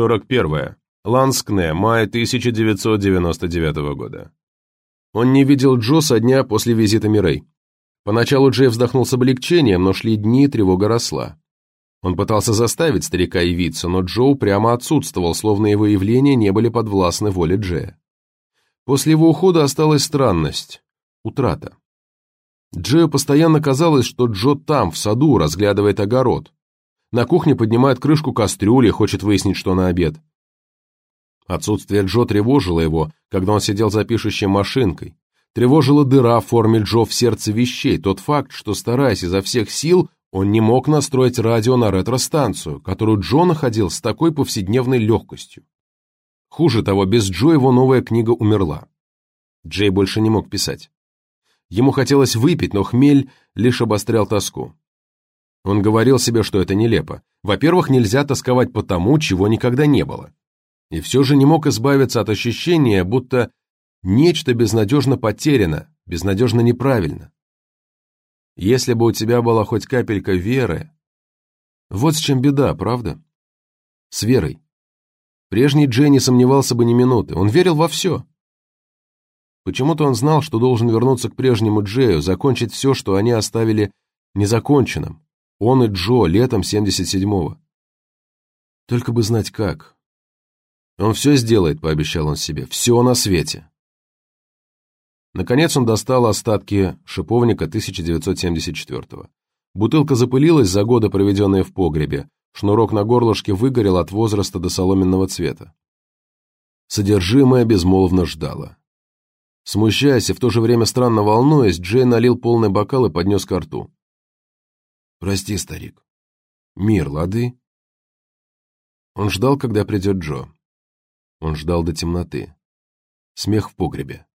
41. Ланскне, май 1999 года. Он не видел Джо со дня после визита Мирей. Поначалу Джей вздохнул с облегчением, но шли дни, тревога росла. Он пытался заставить старика явиться, но Джоу прямо отсутствовал, словно его явления не были подвластны воле Джея. После его ухода осталась странность – утрата. Джею постоянно казалось, что Джо там, в саду, разглядывает огород. На кухне поднимает крышку кастрюли хочет выяснить, что на обед. Отсутствие Джо тревожило его, когда он сидел за пишущей машинкой. Тревожила дыра в форме Джо в сердце вещей, тот факт, что, стараясь изо всех сил, он не мог настроить радио на ретро-станцию, которую Джо находил с такой повседневной легкостью. Хуже того, без Джо его новая книга умерла. Джей больше не мог писать. Ему хотелось выпить, но хмель лишь обострял тоску. Он говорил себе, что это нелепо. Во-первых, нельзя тосковать по тому, чего никогда не было. И все же не мог избавиться от ощущения, будто нечто безнадежно потеряно, безнадежно неправильно. Если бы у тебя была хоть капелька веры... Вот с чем беда, правда? С верой. Прежний Джей не сомневался бы ни минуты, он верил во все. Почему-то он знал, что должен вернуться к прежнему Джею, закончить все, что они оставили незаконченным. Он и Джо летом 77-го. Только бы знать как. Он все сделает, пообещал он себе, все на свете. Наконец он достал остатки шиповника 1974-го. Бутылка запылилась за годы, проведенные в погребе. Шнурок на горлышке выгорел от возраста до соломенного цвета. Содержимое безмолвно ждало. Смущаясь и в то же время странно волнуясь, Джей налил полный бокал и поднес ко рту. «Прости, старик. Мир, лады?» Он ждал, когда придет Джо. Он ждал до темноты. Смех в погребе.